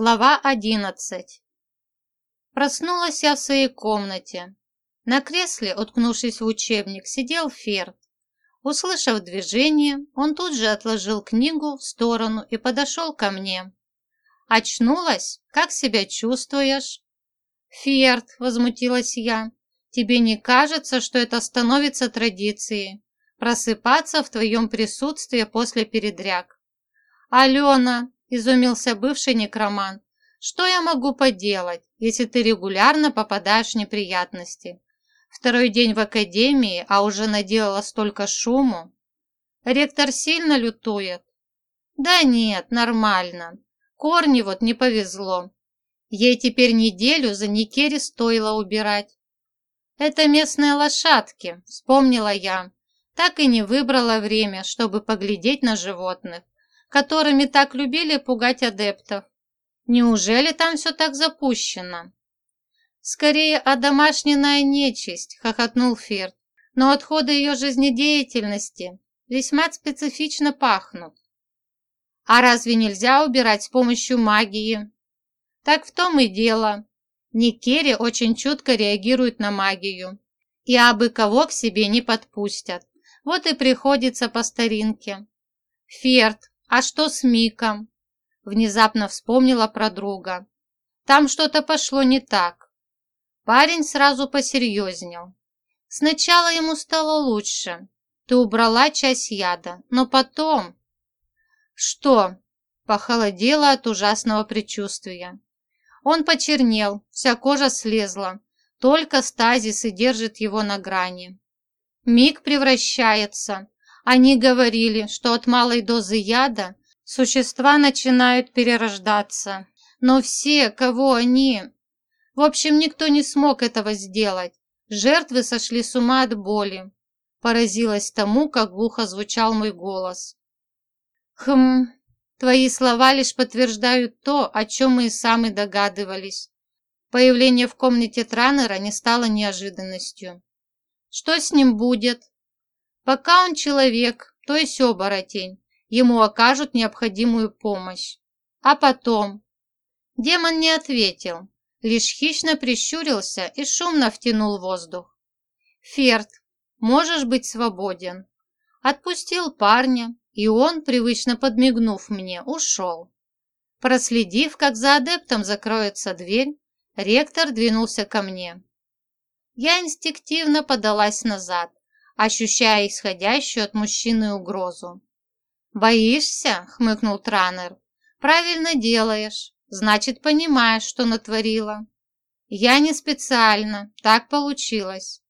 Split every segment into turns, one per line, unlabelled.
Глава одиннадцать. Проснулась я в своей комнате. На кресле, уткнувшись в учебник, сидел Ферд. Услышав движение, он тут же отложил книгу в сторону и подошел ко мне. «Очнулась? Как себя чувствуешь?» «Ферд», — возмутилась я, — «тебе не кажется, что это становится традицией? Просыпаться в твоем присутствии после передряг?» «Алена, – изумился бывший некромант. «Что я могу поделать, если ты регулярно попадаешь в неприятности? Второй день в академии, а уже наделала столько шуму. Ректор сильно лютует?» «Да нет, нормально. Корни вот не повезло. Ей теперь неделю за Никери стоило убирать». «Это местные лошадки», – вспомнила я. Так и не выбрала время, чтобы поглядеть на животных которыми так любили пугать адептов. Неужели там все так запущено? Скорее, одомашненная нечисть, хохотнул Ферд. Но отходы ее жизнедеятельности весьма специфично пахнут. А разве нельзя убирать с помощью магии? Так в том и дело. Никери очень чутко реагирует на магию. И абы кого к себе не подпустят. Вот и приходится по старинке. Ферд, «А что с Миком?» Внезапно вспомнила про друга. «Там что-то пошло не так». Парень сразу посерьезнел. Сначала ему стало лучше. Ты убрала часть яда, но потом... Что? Похолодело от ужасного предчувствия. Он почернел, вся кожа слезла. Только стазис и держит его на грани. Миг превращается, они говорили, что от малой дозы яда существа начинают перерождаться. Но все, кого они... В общем, никто не смог этого сделать. Жертвы сошли с ума от боли. Поразилась тому, как глухо звучал мой голос. Хм, твои слова лишь подтверждают то, о чем мы и сами догадывались. Появление в комнате Транера не стало неожиданностью. Что с ним будет? Пока он человек, то есть оборотень, ему окажут необходимую помощь. А потом... Демон не ответил, лишь хищно прищурился и шумно втянул воздух. «Ферд, можешь быть свободен». Отпустил парня, и он, привычно подмигнув мне, ушел. Проследив, как за адептом закроется дверь, ректор двинулся ко мне. Я инстинктивно подалась назад, ощущая исходящую от мужчины угрозу. «Боишься?» — хмыкнул Транер. «Правильно делаешь. Значит, понимаешь, что натворила». «Я не специально. Так получилось».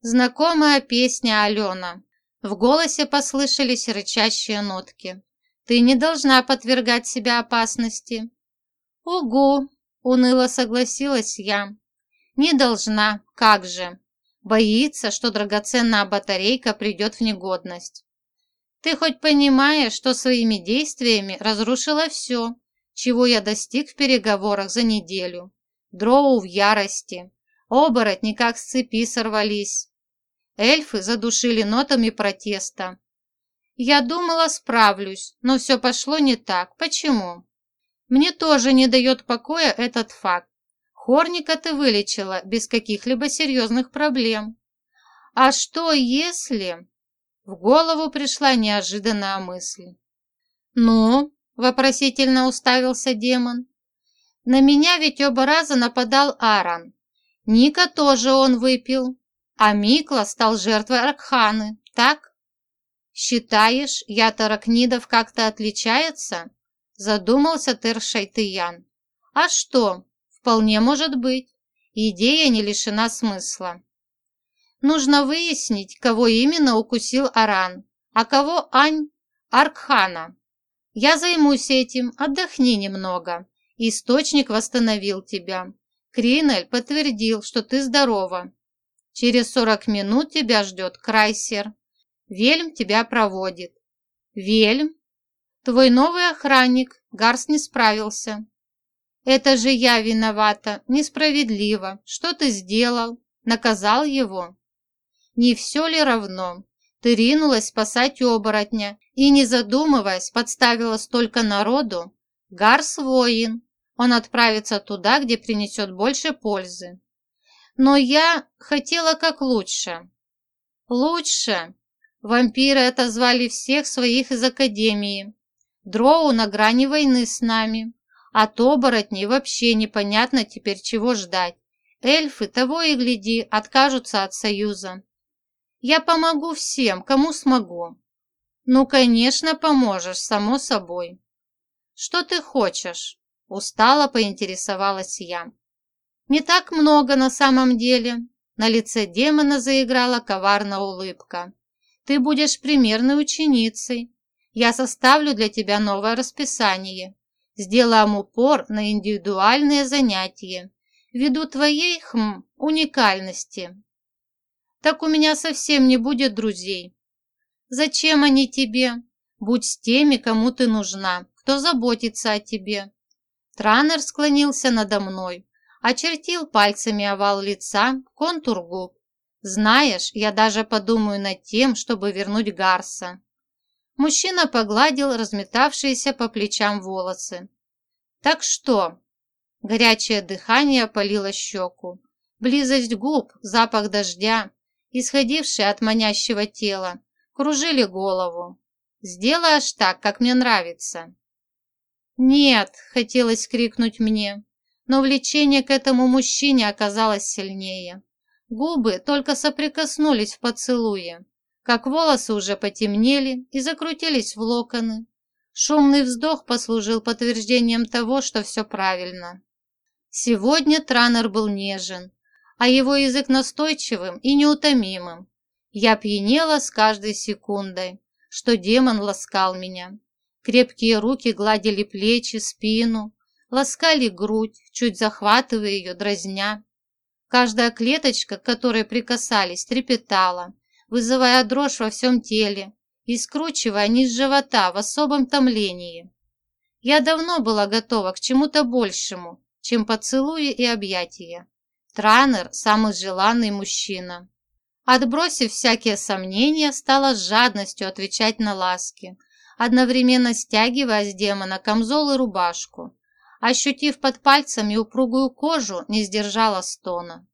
Знакомая песня Алена. В голосе послышались рычащие нотки. «Ты не должна подвергать себя опасности». «Угу», — уныло согласилась я. «Не должна, как же. Боится, что драгоценная батарейка придет в негодность. Ты хоть понимаешь, что своими действиями разрушила все, чего я достиг в переговорах за неделю? Дроу в ярости. Оборотни как с цепи сорвались. Эльфы задушили нотами протеста. Я думала, справлюсь, но все пошло не так. Почему? Мне тоже не дает покоя этот факт. Хорника ты вылечила без каких-либо серьезных проблем. А что если... В голову пришла неожиданная мысль. «Ну?» – вопросительно уставился демон. «На меня ведь оба раза нападал Аран. Ника тоже он выпил, а Микла стал жертвой Аркханы, так? Считаешь, яд аракнидов как-то отличается?» Задумался Тершайтыян. «А что, Вполне может быть. Идея не лишена смысла. Нужно выяснить, кого именно укусил Аран, а кого Ань Аркхана. Я займусь этим, отдохни немного. Источник восстановил тебя. Кринель подтвердил, что ты здорова. Через сорок минут тебя ждет Крайсер. Вельм тебя проводит. Вельм? Твой новый охранник, Гарс не справился. Это же я виновата, несправедливо. Что ты сделал? Наказал его? Не все ли равно? Ты ринулась спасать оборотня и, не задумываясь, подставила столько народу? Гарс воин. Он отправится туда, где принесет больше пользы. Но я хотела как лучше. Лучше? Вампиры отозвали всех своих из Академии. Дроу на грани войны с нами. От оборотней вообще непонятно теперь чего ждать. Эльфы, того и гляди, откажутся от союза. Я помогу всем, кому смогу. Ну, конечно, поможешь, само собой. Что ты хочешь? Устало поинтересовалась я. Не так много на самом деле. На лице демона заиграла коварная улыбка. Ты будешь примерной ученицей. Я составлю для тебя новое расписание. Сделаем упор на индивидуальные занятия ввиду твоей, хм, уникальности. Так у меня совсем не будет друзей. Зачем они тебе? Будь с теми, кому ты нужна, кто заботится о тебе. Транер склонился надо мной, очертил пальцами овал лица, контур губ. Знаешь, я даже подумаю над тем, чтобы вернуть Гарса. Мужчина погладил разметавшиеся по плечам волосы. Так что, Горячее дыхание опалило щеку. Близость губ, запах дождя, исходивший от манящего тела, кружили голову. «Сделаешь так, как мне нравится». «Нет!» – хотелось крикнуть мне, но влечение к этому мужчине оказалось сильнее. Губы только соприкоснулись в поцелуе, как волосы уже потемнели и закрутились в локоны. Шумный вздох послужил подтверждением того, что все правильно. Сегодня Транер был нежен, а его язык настойчивым и неутомимым. Я пьянела с каждой секундой, что демон ласкал меня. Крепкие руки гладили плечи, спину, ласкали грудь, чуть захватывая ее, дразня. Каждая клеточка, к которой прикасались, трепетала, вызывая дрожь во всем теле и скручивая низ живота в особом томлении. Я давно была готова к чему-то большему, чем поцелуи и объятия. Транер – самый желанный мужчина. Отбросив всякие сомнения, стала с жадностью отвечать на ласки, одновременно стягивая с демона камзол и рубашку. Ощутив под пальцами упругую кожу, не сдержала стона.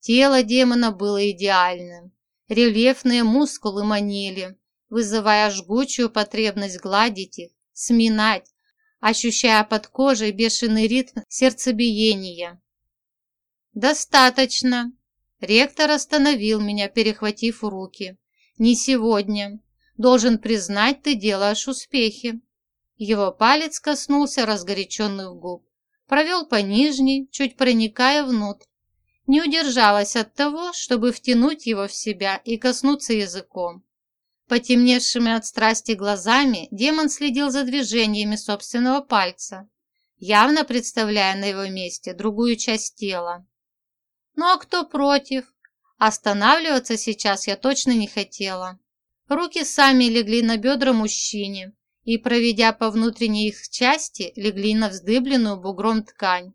Тело демона было идеальным. Рельефные мускулы манили, вызывая жгучую потребность гладить их, сминать, ощущая под кожей бешеный ритм сердцебиения. «Достаточно!» Ректор остановил меня, перехватив руки. «Не сегодня. Должен признать, ты делаешь успехи». Его палец коснулся разгоряченных губ. Провел по нижней, чуть проникая внутрь. Не удержалась от того, чтобы втянуть его в себя и коснуться языком. Потемневшими от страсти глазами демон следил за движениями собственного пальца, явно представляя на его месте другую часть тела. Ну а кто против? Останавливаться сейчас я точно не хотела. Руки сами легли на бедра мужчине и, проведя по внутренней их части, легли на вздыбленную бугром ткань.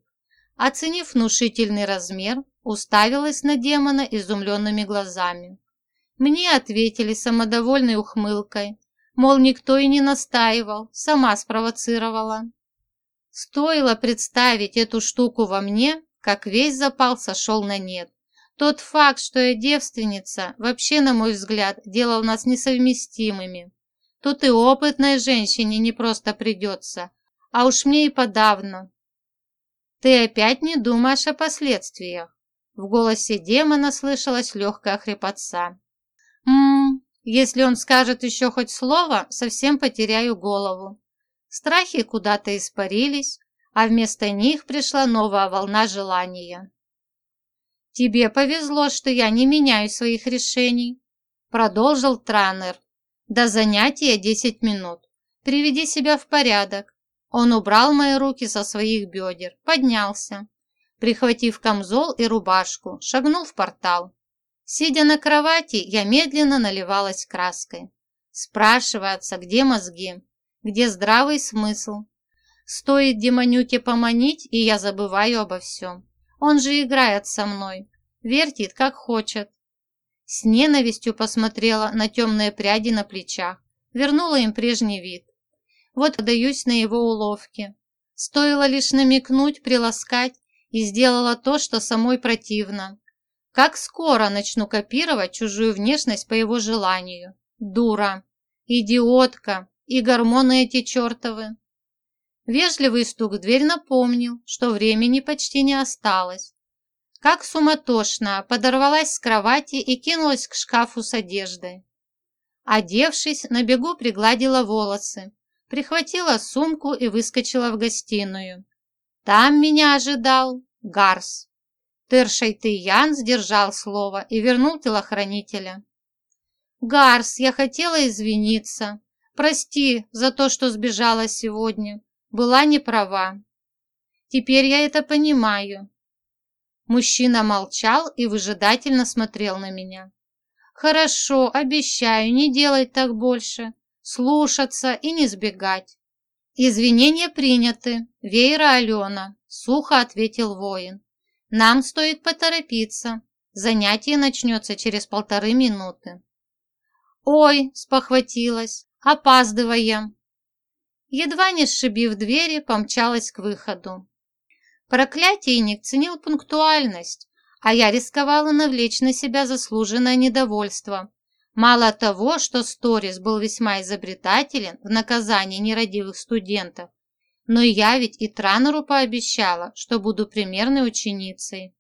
Оценив внушительный размер, уставилась на демона изумленными глазами. Мне ответили самодовольной ухмылкой, мол, никто и не настаивал, сама спровоцировала. Стоило представить эту штуку во мне, как весь запал сошел на нет. Тот факт, что я девственница, вообще, на мой взгляд, делал нас несовместимыми. Тут и опытной женщине не просто придется, а уж мне и подавно. Ты опять не думаешь о последствиях. В голосе демона слышалась легкая хрипотца. Ммм, если он скажет еще хоть слово, совсем потеряю голову. Страхи куда-то испарились, а вместо них пришла новая волна желания. «Тебе повезло, что я не меняю своих решений», – продолжил Транер. «До занятия десять минут. Приведи себя в порядок». Он убрал мои руки со своих бедер, поднялся. Прихватив камзол и рубашку, шагнул в портал. Сидя на кровати, я медленно наливалась краской. Спрашивается, где мозги, где здравый смысл. Стоит демонюке поманить, и я забываю обо всем. Он же играет со мной, вертит, как хочет. С ненавистью посмотрела на темные пряди на плечах, вернула им прежний вид. Вот даюсь на его уловки. Стоило лишь намекнуть, приласкать, и сделала то, что самой противно. Как скоро начну копировать чужую внешность по его желанию? Дура, идиотка и гормоны эти чертовы. Вежливый стук в дверь напомнил, что времени почти не осталось. Как суматошно подорвалась с кровати и кинулась к шкафу с одеждой. Одевшись, на бегу пригладила волосы, прихватила сумку и выскочила в гостиную. Там меня ожидал Гарс. Тершайтыян сдержал слово и вернул телохранителя. «Гарс, я хотела извиниться. Прости за то, что сбежала сегодня. Была не права. Теперь я это понимаю». Мужчина молчал и выжидательно смотрел на меня. «Хорошо, обещаю не делать так больше, слушаться и не сбегать». «Извинения приняты, Вейра Алена», — сухо ответил воин. «Нам стоит поторопиться. Занятие начнется через полторы минуты». «Ой!» – спохватилась. «Опаздываем!» Едва не сшибив двери, помчалась к выходу. Проклятийник ценил пунктуальность, а я рисковала навлечь на себя заслуженное недовольство. Мало того, что Сторис был весьма изобретателен в наказании нерадивых студентов, но я ведь и Транеру пообещала, что буду примерной ученицей.